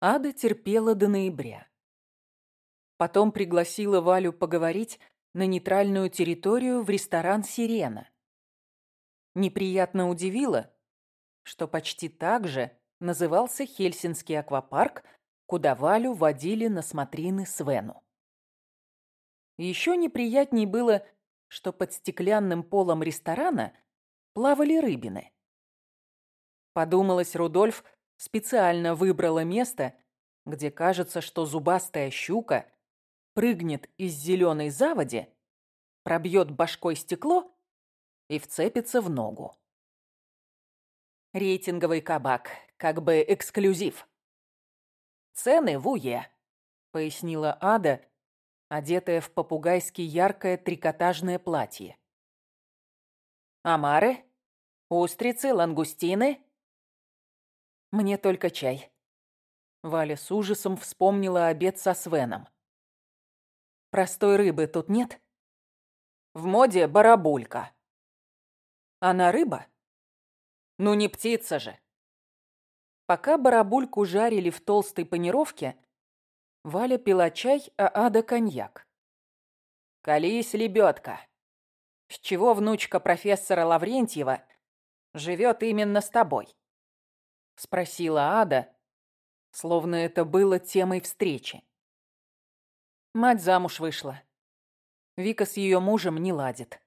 Ада терпела до ноября. Потом пригласила Валю поговорить на нейтральную территорию в ресторан «Сирена». Неприятно удивило, что почти так же назывался Хельсинский аквапарк, куда Валю водили на смотрины Свену. Еще неприятней было, что под стеклянным полом ресторана плавали рыбины. Подумалось, Рудольф специально выбрала место, где кажется, что зубастая щука прыгнет из зеленой заводи, пробьет башкой стекло и вцепится в ногу. Рейтинговый кабак, как бы эксклюзив. Цены в УЕ, пояснила Ада, одетая в попугайски яркое трикотажное платье. Амары, устрицы, лангустины. Мне только чай. Валя с ужасом вспомнила обед со Свеном. Простой рыбы тут нет? В моде барабулька. Она рыба? Ну не птица же. Пока барабульку жарили в толстой панировке, Валя пила чай, а Ада коньяк. «Колись, лебедка! С чего внучка профессора Лаврентьева живет именно с тобой?» Спросила Ада, словно это было темой встречи. Мать замуж вышла. Вика с ее мужем не ладит.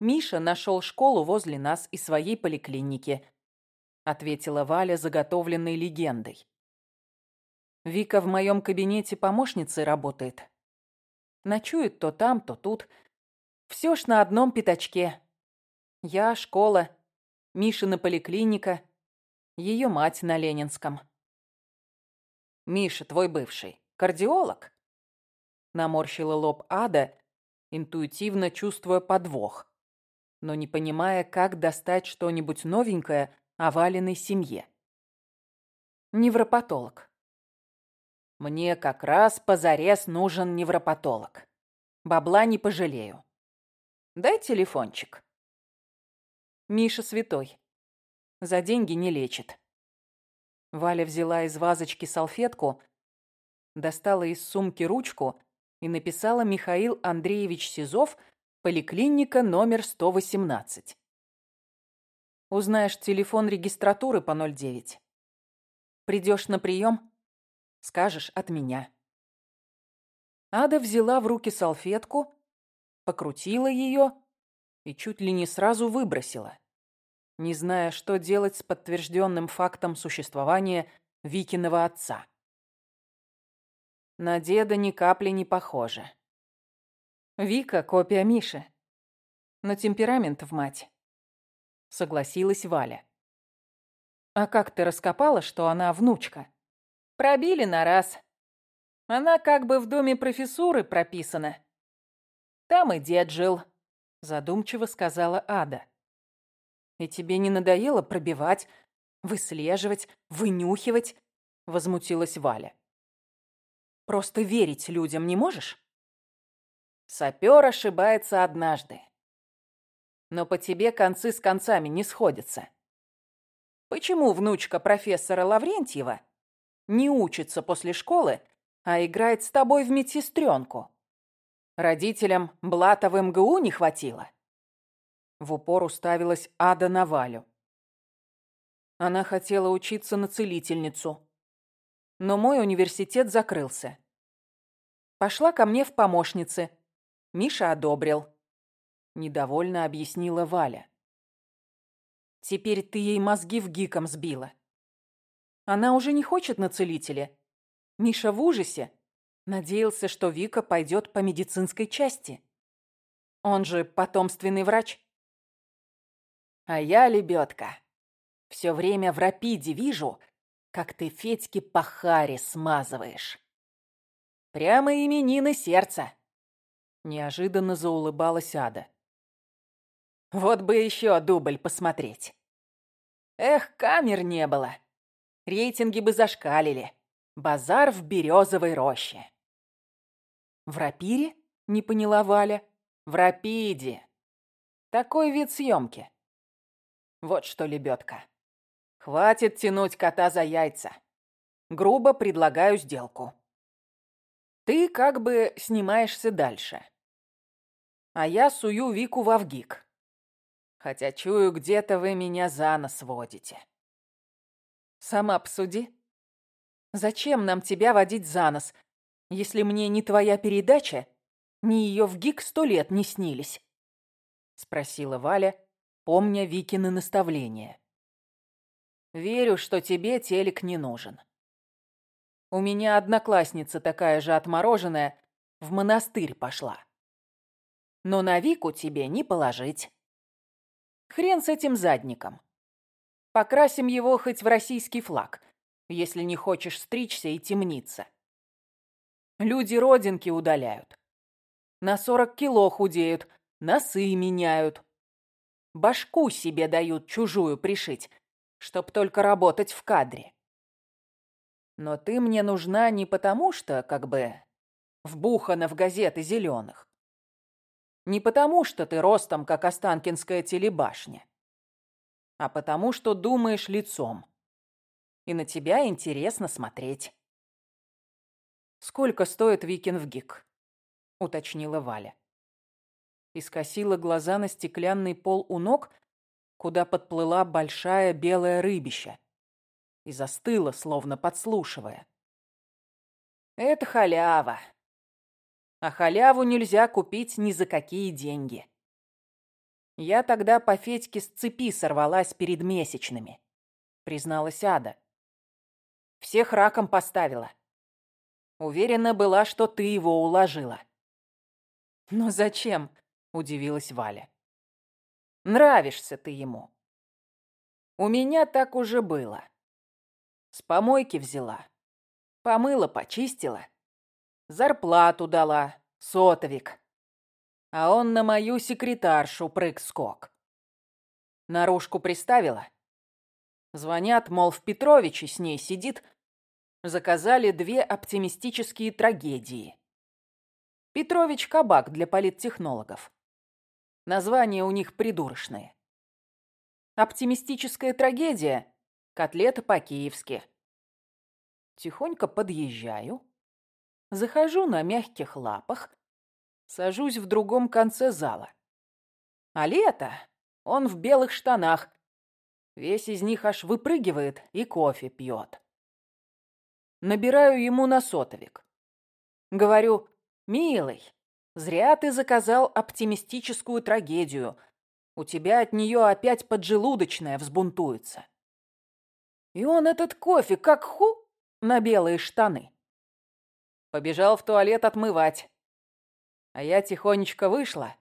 Миша нашел школу возле нас и своей поликлиники, ответила Валя заготовленной легендой. Вика в моем кабинете помощницей работает. Ночует то там, то тут. Все ж на одном пятачке. Я, школа, Мишина поликлиника, ее мать на Ленинском. Миша, твой бывший, кардиолог? Наморщила лоб Ада, интуитивно чувствуя подвох, но не понимая, как достать что-нибудь новенькое о Валиной семье. Невропатолог. Мне как раз позарез нужен невропатолог. Бабла не пожалею. Дай телефончик. Миша святой. За деньги не лечит. Валя взяла из вазочки салфетку, достала из сумки ручку и написала Михаил Андреевич Сизов, поликлиника номер 118. Узнаешь телефон регистратуры по 09. Придешь на прием, скажешь от меня. Ада взяла в руки салфетку, покрутила ее и чуть ли не сразу выбросила, не зная, что делать с подтвержденным фактом существования Викиного отца. На деда ни капли не похоже. Вика — копия Миши. Но темперамент в мать. Согласилась Валя. А как ты раскопала, что она внучка? Пробили на раз. Она как бы в доме профессуры прописана. Там и дед жил, задумчиво сказала Ада. И тебе не надоело пробивать, выслеживать, вынюхивать? Возмутилась Валя. Просто верить людям не можешь? Сапер ошибается однажды. Но по тебе концы с концами не сходятся. Почему внучка профессора Лаврентьева не учится после школы, а играет с тобой в медсестренку? Родителям блата в МГУ не хватило? В упор уставилась Ада на Валю. Она хотела учиться на целительницу, но мой университет закрылся. Пошла ко мне в помощницы. Миша одобрил. Недовольно объяснила Валя. Теперь ты ей мозги в гиком сбила. Она уже не хочет на целителя. Миша в ужасе. Надеялся, что Вика пойдет по медицинской части. Он же потомственный врач. А я, лебедка, все время в рапиде вижу, как ты Федьке по харе смазываешь. Прямо именины сердца. Неожиданно заулыбалась Ада. Вот бы еще дубль посмотреть. Эх, камер не было. Рейтинги бы зашкалили. Базар в березовой роще. В рапире? Не поняла Валя. В рапиде. Такой вид съемки. Вот что, лебедка. Хватит тянуть кота за яйца. грубо предлагаю сделку. Ты как бы снимаешься дальше. А я сую Вику в Авгик. Хотя чую, где-то вы меня за нос водите. Сама посуди. Зачем нам тебя водить за нос, если мне ни твоя передача, ни ее в ГИК сто лет не снились? Спросила Валя, помня Викины наставления. Верю, что тебе телек не нужен. У меня одноклассница такая же отмороженная в монастырь пошла. Но на Вику тебе не положить. Хрен с этим задником. Покрасим его хоть в российский флаг, если не хочешь стричься и темниться. Люди родинки удаляют. На сорок кило худеют, носы меняют. Башку себе дают чужую пришить, чтоб только работать в кадре. Но ты мне нужна не потому, что, как бы, вбухана в газеты зеленых. Не потому, что ты ростом, как Останкинская телебашня, а потому, что думаешь лицом. И на тебя интересно смотреть. «Сколько стоит Викин в ГИК?» — уточнила Валя. И скосила глаза на стеклянный пол у ног, куда подплыла большая белая рыбища и застыла, словно подслушивая. «Это халява. А халяву нельзя купить ни за какие деньги. Я тогда по Федьке с цепи сорвалась перед месячными», — призналась Ада. «Всех раком поставила. Уверена была, что ты его уложила». «Но зачем?» — удивилась Валя. «Нравишься ты ему. У меня так уже было. С помойки взяла. Помыла, почистила. Зарплату дала. Сотовик. А он на мою секретаршу прыг-скок. Наружку приставила. Звонят, мол, в Петровиче с ней сидит. Заказали две оптимистические трагедии. Петрович кабак для политтехнологов. Названия у них придурочные. Оптимистическая трагедия Котлеты по-киевски. Тихонько подъезжаю. Захожу на мягких лапах. Сажусь в другом конце зала. А лето он в белых штанах. Весь из них аж выпрыгивает и кофе пьет. Набираю ему на сотовик. Говорю, «Милый, зря ты заказал оптимистическую трагедию. У тебя от нее опять поджелудочная взбунтуется». И он этот кофе как ху на белые штаны. Побежал в туалет отмывать. А я тихонечко вышла.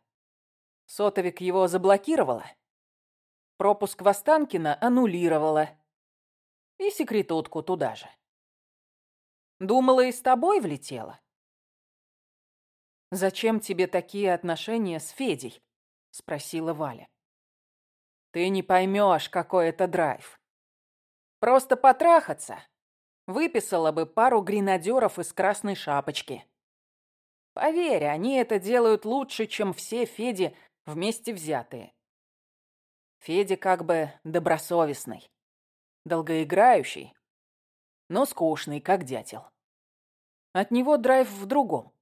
Сотовик его заблокировала. Пропуск в Останкино аннулировала. И секретутку туда же. Думала, и с тобой влетела. «Зачем тебе такие отношения с Федей?» — спросила Валя. «Ты не поймешь, какой это драйв. Просто потрахаться. Выписала бы пару гренадеров из красной шапочки. Поверь, они это делают лучше, чем все Феди вместе взятые. Федя как бы добросовестный, долгоиграющий, но скучный, как дятел. От него драйв в другом.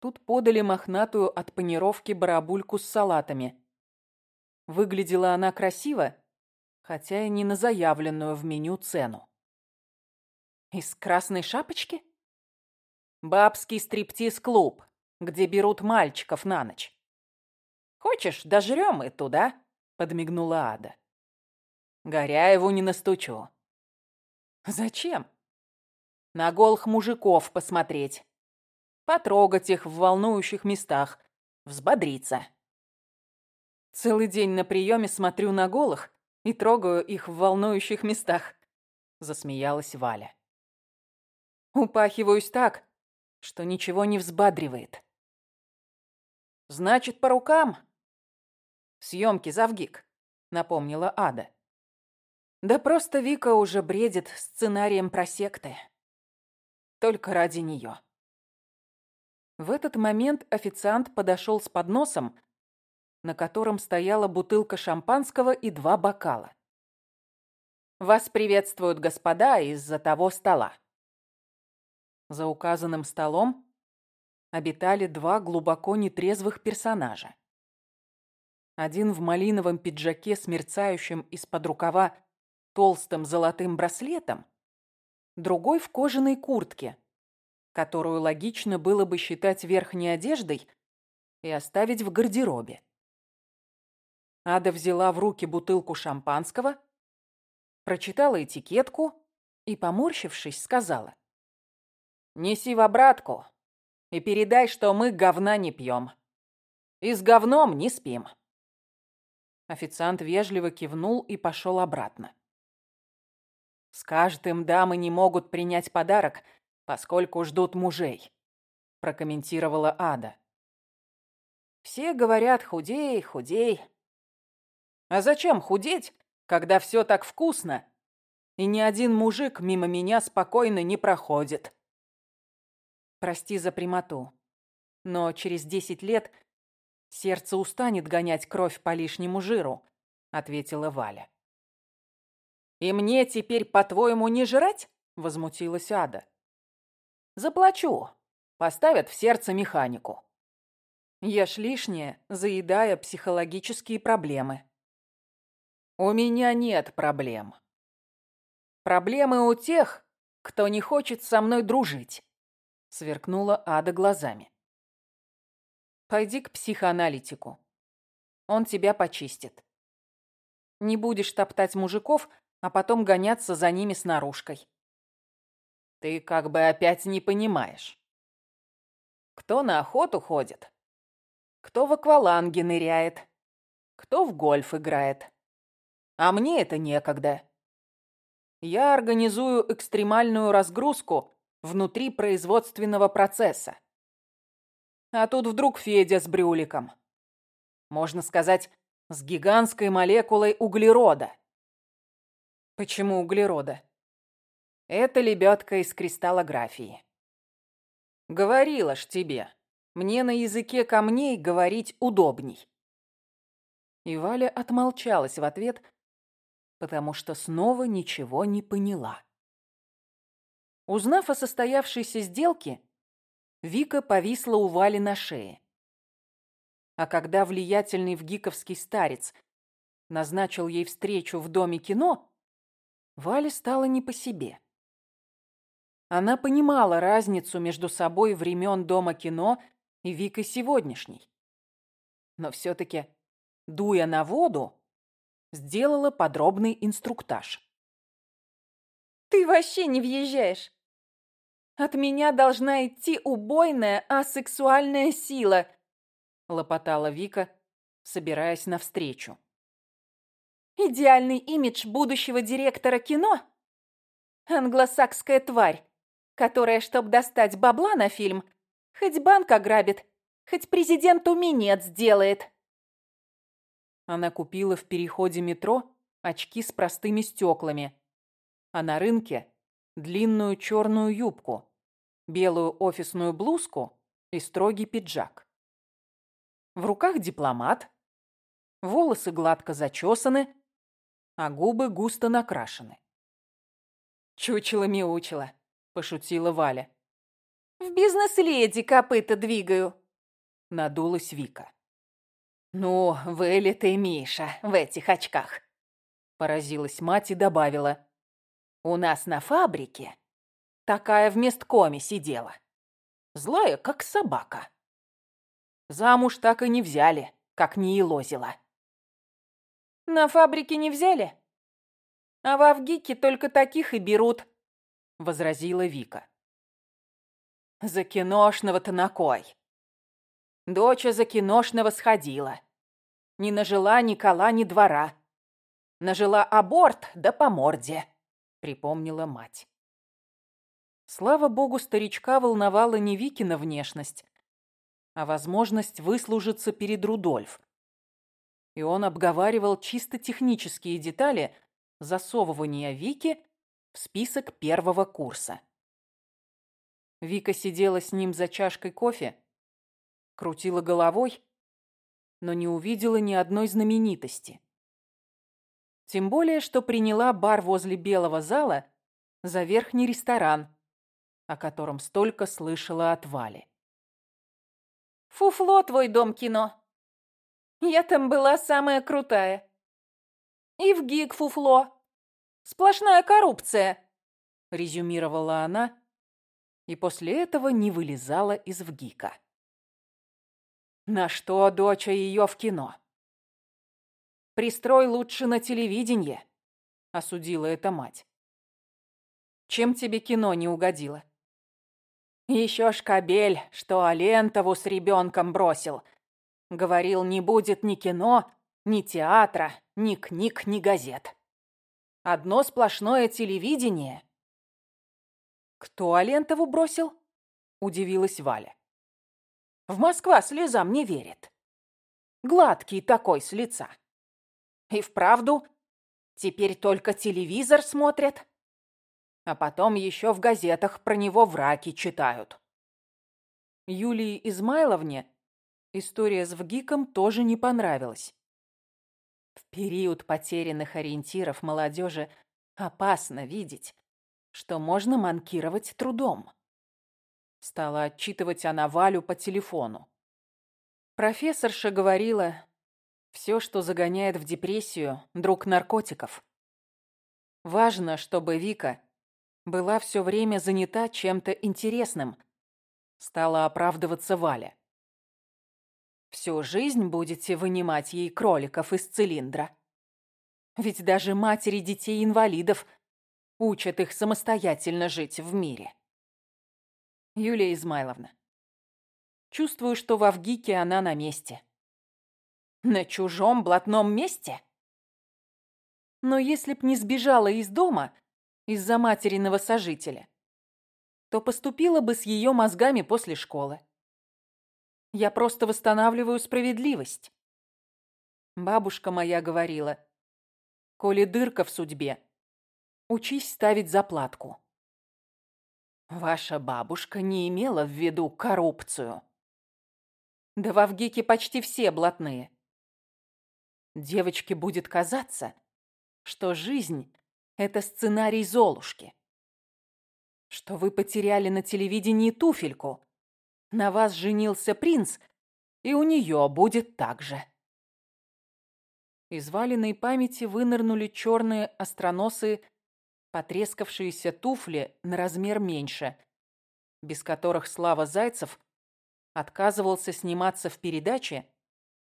Тут подали мохнатую от панировки барабульку с салатами. Выглядела она красиво, хотя и не на заявленную в меню цену. Из красной шапочки? Бабский стриптиз-клуб, где берут мальчиков на ночь. Хочешь, дожрём и туда? Подмигнула Ада. Горяеву не настучу. Зачем? На голых мужиков посмотреть. Потрогать их в волнующих местах. Взбодриться. Целый день на приеме смотрю на голых и трогаю их в волнующих местах», — засмеялась Валя. Упахиваюсь так, что ничего не взбадривает. «Значит, по рукам?» «Съемки завгик», — напомнила Ада. «Да просто Вика уже бредит сценарием про секты. Только ради нее». В этот момент официант подошел с подносом, на котором стояла бутылка шампанского и два бокала. Вас приветствуют господа из-за того стола. За указанным столом обитали два глубоко нетрезвых персонажа. Один в малиновом пиджаке с из-под рукава толстым золотым браслетом, другой в кожаной куртке, которую логично было бы считать верхней одеждой и оставить в гардеробе. Ада взяла в руки бутылку шампанского, прочитала этикетку и, поморщившись, сказала. «Неси в обратку и передай, что мы говна не пьем. И с говном не спим». Официант вежливо кивнул и пошел обратно. «Скажет им, дамы не могут принять подарок, поскольку ждут мужей», прокомментировала Ада. «Все говорят, худей, худей». «А зачем худеть, когда все так вкусно, и ни один мужик мимо меня спокойно не проходит?» Прости за прямоту, но через десять лет сердце устанет гонять кровь по лишнему жиру, ответила Валя. И мне теперь, по-твоему, не жрать? возмутилась Ада. Заплачу. Поставят в сердце механику. Ешь лишнее, заедая психологические проблемы. У меня нет проблем. Проблемы у тех, кто не хочет со мной дружить. Сверкнула Ада глазами. Пойди к психоаналитику. Он тебя почистит. Не будешь топтать мужиков, а потом гоняться за ними с наружкой. Ты как бы опять не понимаешь. Кто на охоту ходит? Кто в акваланге ныряет? Кто в гольф играет? А мне это некогда. Я организую экстремальную разгрузку внутри производственного процесса. А тут вдруг Федя с брюликом. Можно сказать, с гигантской молекулой углерода. Почему углерода? Это лебедка из кристаллографии. Говорила ж тебе, мне на языке камней говорить удобней. И Валя отмолчалась в ответ, потому что снова ничего не поняла. Узнав о состоявшейся сделке, Вика повисла у Вали на шее. А когда влиятельный вгиковский старец назначил ей встречу в Доме кино, Вале стало не по себе. Она понимала разницу между собой времен Дома кино и Викой сегодняшней. Но все-таки, дуя на воду, сделала подробный инструктаж. «Ты вообще не въезжаешь!» От меня должна идти убойная асексуальная сила, лопотала Вика, собираясь навстречу. Идеальный имидж будущего директора кино? Англосакская тварь, которая, чтобы достать бабла на фильм, хоть банк ограбит, хоть президенту минет сделает. Она купила в переходе метро очки с простыми стеклами, а на рынке длинную черную юбку, белую офисную блузку и строгий пиджак. В руках дипломат, волосы гладко зачесаны, а губы густо накрашены. «Чучело-мяучело», — пошутила Валя. «В бизнес-леди копыта двигаю», — надулась Вика. «Ну, вылитый Миша в этих очках», — поразилась мать и добавила. «У нас на фабрике Такая в месткоме сидела. Злая, как собака. Замуж так и не взяли, как не елозила. На фабрике не взяли? А в Авгике только таких и берут, возразила Вика. За киношного-то на кой? Доча за киношного сходила. Не нажила ни кола, ни двора. Нажила аборт, да по морде, припомнила мать. Слава богу, старичка волновала не Викина внешность, а возможность выслужиться перед Рудольф. И он обговаривал чисто технические детали засовывания Вики в список первого курса. Вика сидела с ним за чашкой кофе, крутила головой, но не увидела ни одной знаменитости. Тем более, что приняла бар возле белого зала за верхний ресторан, о котором столько слышала от Вали. «Фуфло твой дом кино. Я там была самая крутая. И в ГИК фуфло. Сплошная коррупция», — резюмировала она, и после этого не вылезала из ВГИКа. На что доча ее в кино? Пристрой лучше на телевиденье, осудила эта мать. Чем тебе кино не угодило? Еще шкабель, что Алентову с ребенком бросил. Говорил, не будет ни кино, ни театра, ни книг, ни газет. Одно сплошное телевидение. Кто Алентову бросил? Удивилась Валя. В Москва слезам не верит. Гладкий такой с лица. И вправду, теперь только телевизор смотрят. А потом еще в газетах про него враки читают. Юлии Измайловне история с ВГИКом тоже не понравилась. Период потерянных ориентиров молодежи опасно видеть, что можно манкировать трудом. Стала отчитывать она Валю по телефону. Профессорша говорила, все, что загоняет в депрессию, друг наркотиков. Важно, чтобы Вика была все время занята чем-то интересным. Стала оправдываться Валя. Всю жизнь будете вынимать ей кроликов из цилиндра. Ведь даже матери детей-инвалидов учат их самостоятельно жить в мире. Юлия Измайловна. Чувствую, что в Авгике она на месте. На чужом блатном месте? Но если б не сбежала из дома из-за материного сожителя, то поступила бы с ее мозгами после школы. Я просто восстанавливаю справедливость. Бабушка моя говорила, коли дырка в судьбе, учись ставить заплатку. Ваша бабушка не имела в виду коррупцию. Да в Авгике почти все блатные. Девочке будет казаться, что жизнь — это сценарий Золушки. Что вы потеряли на телевидении туфельку. На вас женился принц, и у нее будет так же. Из валенной памяти вынырнули черные остроносые потрескавшиеся туфли на размер меньше, без которых Слава Зайцев отказывался сниматься в передаче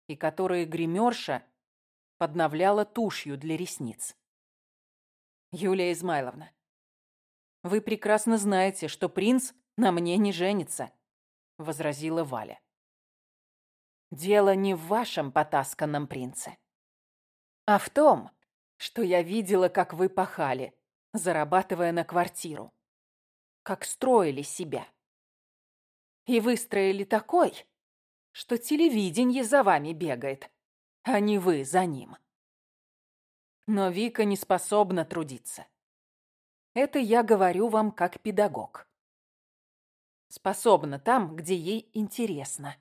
и которые гримерша подновляла тушью для ресниц. Юлия Измайловна, вы прекрасно знаете, что принц на мне не женится, возразила Валя. Дело не в вашем потасканном принце, а в том, что я видела, как вы пахали, зарабатывая на квартиру. Как строили себя. И выстроили такой, что телевидение за вами бегает, а не вы за ним. Но Вика не способна трудиться. Это я говорю вам как педагог. Способна там, где ей интересно.